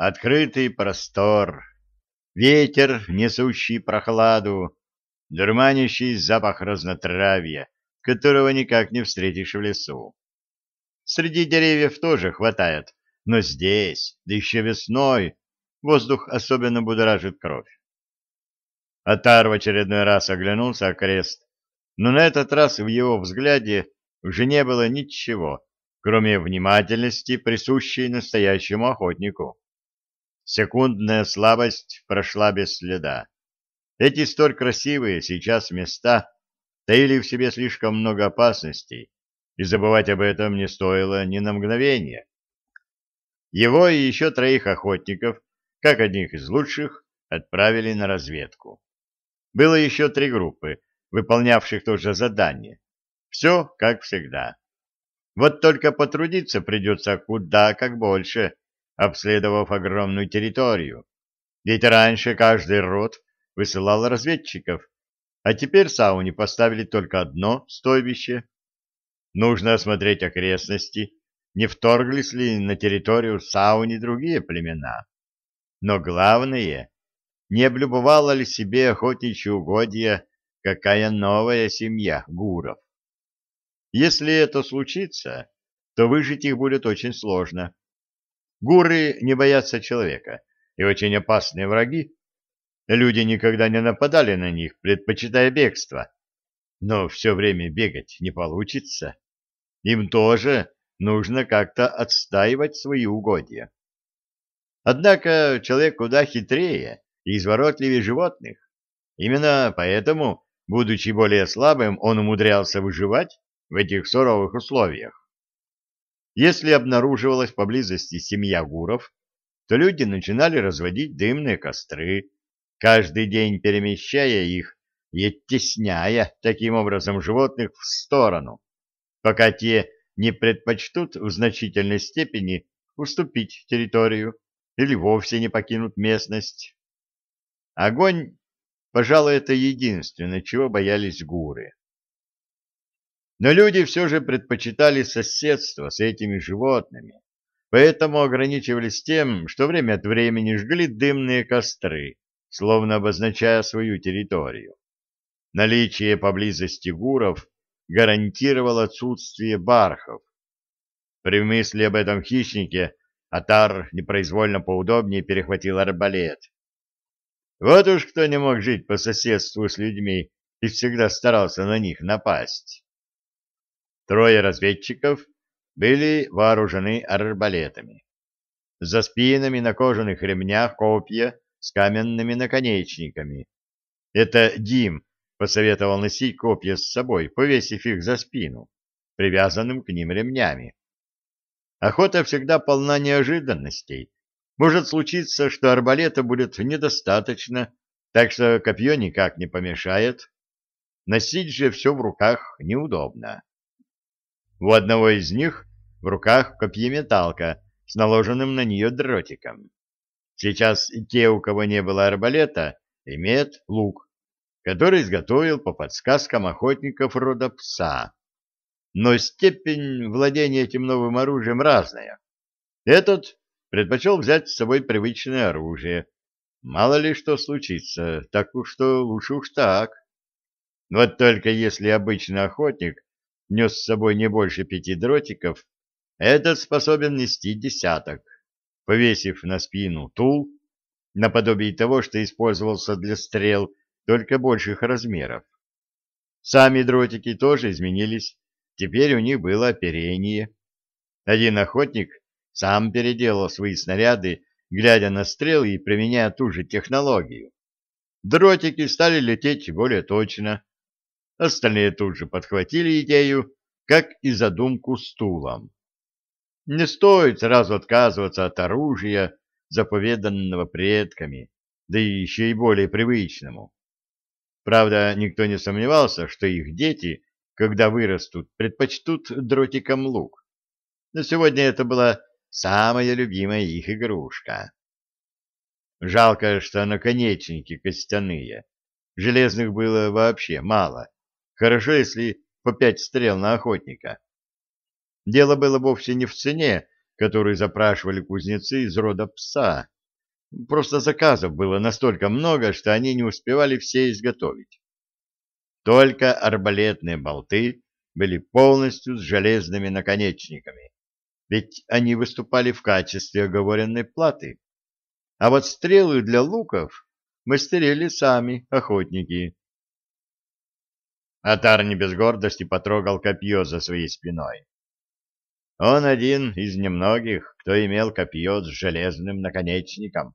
Открытый простор, ветер, несущий прохладу, дурманящий запах разнотравья, которого никак не встретишь в лесу. Среди деревьев тоже хватает, но здесь, да еще весной, воздух особенно будоражит кровь. Атар в очередной раз оглянулся окрест, но на этот раз в его взгляде уже не было ничего, кроме внимательности, присущей настоящему охотнику. Секундная слабость прошла без следа. Эти столь красивые сейчас места таили в себе слишком много опасностей, и забывать об этом не стоило ни на мгновение. Его и еще троих охотников, как одних из лучших, отправили на разведку. Было еще три группы, выполнявших то же задание. Все как всегда. Вот только потрудиться придется куда как больше, обследовав огромную территорию. Ведь раньше каждый род высылал разведчиков, а теперь сауне поставили только одно стойбище. Нужно осмотреть окрестности, не вторглись ли на территорию сауни другие племена. Но главное, не облюбовала ли себе охотничьи угодья какая новая семья гуров. Если это случится, то выжить их будет очень сложно. Гуры не боятся человека и очень опасные враги. Люди никогда не нападали на них, предпочитая бегство. Но все время бегать не получится. Им тоже нужно как-то отстаивать свои угодья. Однако человек куда хитрее и изворотливее животных. Именно поэтому, будучи более слабым, он умудрялся выживать в этих суровых условиях. Если обнаруживалась поблизости семья гуров, то люди начинали разводить дымные костры, каждый день перемещая их и оттесняя таким образом животных в сторону, пока те не предпочтут в значительной степени уступить территорию или вовсе не покинут местность. Огонь, пожалуй, это единственное, чего боялись гуры. Но люди все же предпочитали соседство с этими животными, поэтому ограничивались тем, что время от времени жгли дымные костры, словно обозначая свою территорию. Наличие поблизости гуров гарантировало отсутствие бархов. При мысли об этом хищнике Атар непроизвольно поудобнее перехватил арбалет. Вот уж кто не мог жить по соседству с людьми и всегда старался на них напасть. Трое разведчиков были вооружены арбалетами. За спинами на кожаных ремнях копья с каменными наконечниками. Это Дим посоветовал носить копья с собой, повесив их за спину, привязанным к ним ремнями. Охота всегда полна неожиданностей. Может случиться, что арбалета будет недостаточно, так что копье никак не помешает. Носить же все в руках неудобно. У одного из них в руках копьеметалка с наложенным на нее дротиком. Сейчас те, у кого не было арбалета, имеют лук, который изготовил по подсказкам охотников рода пса. Но степень владения этим новым оружием разная. Этот предпочел взять с собой привычное оружие. Мало ли что случится, так уж что лучше уж так. Вот только если обычный охотник нес с собой не больше пяти дротиков, этот способен нести десяток, повесив на спину тул, наподобие того, что использовался для стрел, только больших размеров. Сами дротики тоже изменились, теперь у них было оперение. Один охотник сам переделал свои снаряды, глядя на стрелы и применяя ту же технологию. Дротики стали лететь более точно, Остальные тут же подхватили идею, как и задумку стулом. Не стоит сразу отказываться от оружия, заповеданного предками, да еще и более привычному. Правда, никто не сомневался, что их дети, когда вырастут, предпочтут дротиком лук. Но сегодня это была самая любимая их игрушка. Жалко, что наконечники костяные. Железных было вообще мало. Хорошо, если по пять стрел на охотника. Дело было вовсе не в цене, которую запрашивали кузнецы из рода пса. Просто заказов было настолько много, что они не успевали все изготовить. Только арбалетные болты были полностью с железными наконечниками, ведь они выступали в качестве оговоренной платы. А вот стрелы для луков мастерили сами охотники. Атар не без гордости потрогал копье за своей спиной. Он один из немногих, кто имел копье с железным наконечником.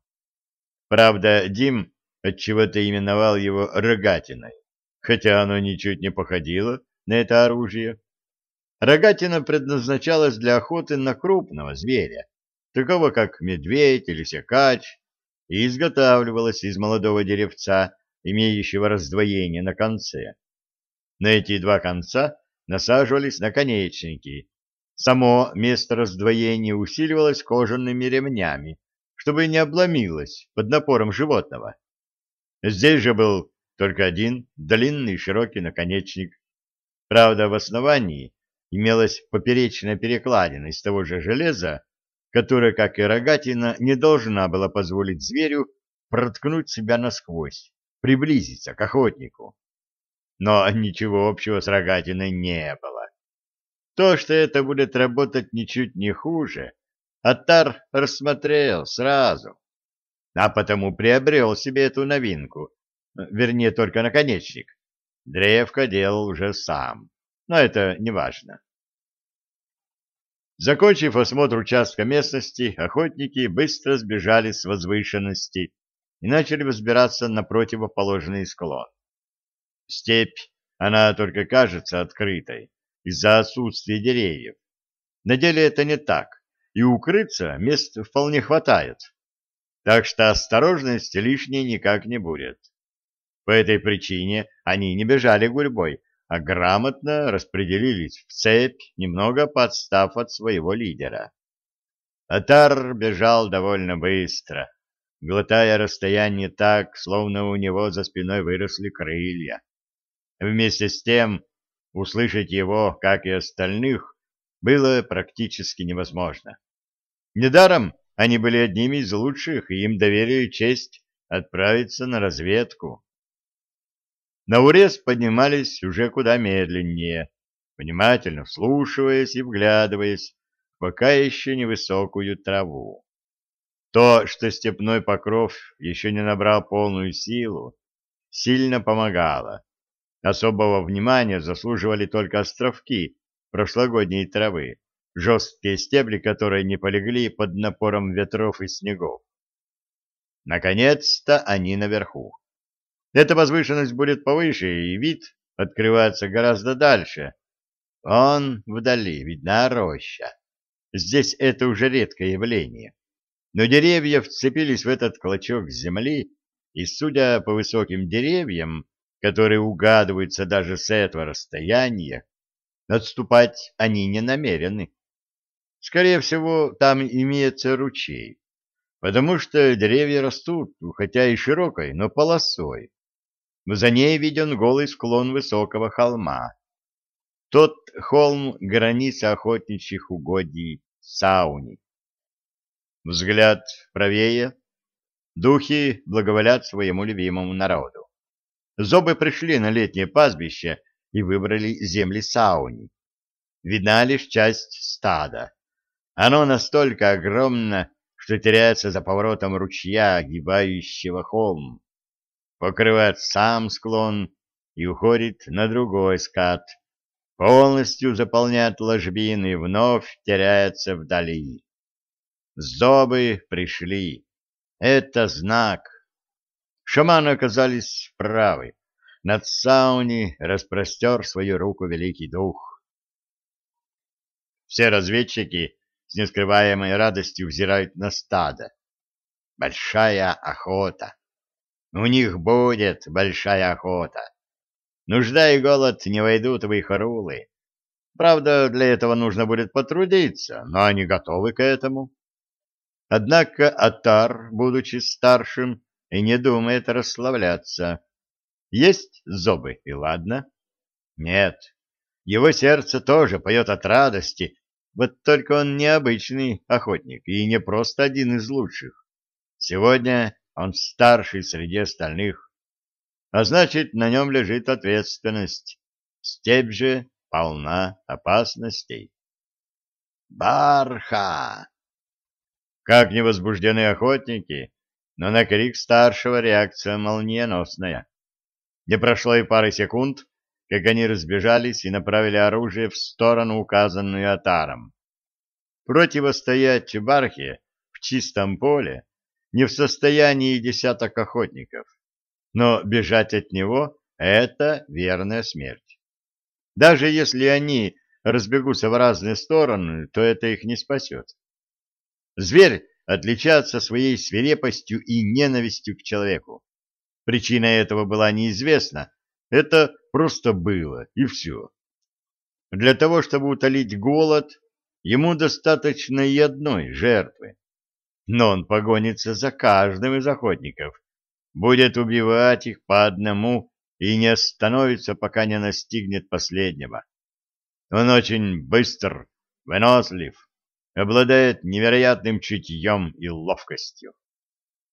Правда, Дим отчего-то именовал его рогатиной, хотя оно ничуть не походило на это оружие. Рогатина предназначалась для охоты на крупного зверя, такого как медведь или секач, и изготавливалась из молодого деревца, имеющего раздвоение на конце. На эти два конца насаживались наконечники. Само место раздвоения усиливалось кожаными ремнями, чтобы не обломилось под напором животного. Здесь же был только один длинный широкий наконечник. Правда, в основании имелась поперечная перекладина из того же железа, которая, как и рогатина, не должна была позволить зверю проткнуть себя насквозь, приблизиться к охотнику. Но ничего общего с рогатиной не было. То, что это будет работать ничуть не хуже, Атар рассмотрел сразу, а потому приобрел себе эту новинку, вернее, только наконечник. Древко делал уже сам, но это не важно. Закончив осмотр участка местности, охотники быстро сбежали с возвышенности и начали взбираться на противоположный склон. Степь, она только кажется открытой из-за отсутствия деревьев. На деле это не так, и укрыться мест вполне хватает. Так что осторожности лишней никак не будет. По этой причине они не бежали гурьбой, а грамотно распределились в цепь, немного подстав от своего лидера. Атар бежал довольно быстро, глотая расстояние так, словно у него за спиной выросли крылья. Вместе с тем услышать его, как и остальных, было практически невозможно. Недаром они были одними из лучших, и им доверили честь отправиться на разведку. На урез поднимались уже куда медленнее, внимательно вслушиваясь и вглядываясь в пока еще невысокую траву. То, что степной покров еще не набрал полную силу, сильно помогало. Особого внимания заслуживали только островки прошлогодней травы, жесткие стебли которой не полегли под напором ветров и снегов. Наконец-то они наверху. Эта возвышенность будет повыше, и вид открывается гораздо дальше. Он вдали, видна роща. Здесь это уже редкое явление. Но деревья вцепились в этот клочок земли, и, судя по высоким деревьям, которые угадываются даже с этого расстояния, отступать они не намерены. Скорее всего, там имеется ручей, потому что деревья растут, хотя и широкой, но полосой за ней виден голый склон высокого холма. Тот холм — граница охотничьих угодий Сауни. Взгляд правее. Духи благоволят своему любимому народу. Зобы пришли на летнее пастбище и выбрали земли Сауни. Видна лишь часть стада. Оно настолько огромно, что теряется за поворотом ручья, огибающего холм покрывает сам склон и уходит на другой скат, полностью заполняет ложбины и вновь теряется вдали. Зобы пришли. Это знак. Шаманы оказались правы. Над сауни распростер свою руку великий дух. Все разведчики с нескрываемой радостью взирают на стадо. Большая охота. У них будет большая охота. Нужда и голод не войдут в их рулы. Правда, для этого нужно будет потрудиться, но они готовы к этому. Однако Атар, будучи старшим, и не думает расслабляться. Есть зубы, и ладно. Нет, его сердце тоже поет от радости, Вот только он необычный охотник и не просто один из лучших. Сегодня он старший среди остальных. А значит, на нем лежит ответственность. Степь же полна опасностей. Барха! Как невозбужденные охотники, но на крик старшего реакция молниеносная. Не прошло и пары секунд, как они разбежались и направили оружие в сторону, указанную Атаром. Противостоять Бархе в чистом поле не в состоянии десяток охотников, но бежать от него — это верная смерть. Даже если они разбегутся в разные стороны, то это их не спасет. Зверь отличается своей свирепостью и ненавистью к человеку. Причина этого была неизвестна, это просто было, и все. Для того, чтобы утолить голод, ему достаточно и одной жертвы. Но он погонится за каждым из охотников, будет убивать их по одному и не остановится, пока не настигнет последнего. Он очень быстр, вынослив, обладает невероятным чутьем и ловкостью.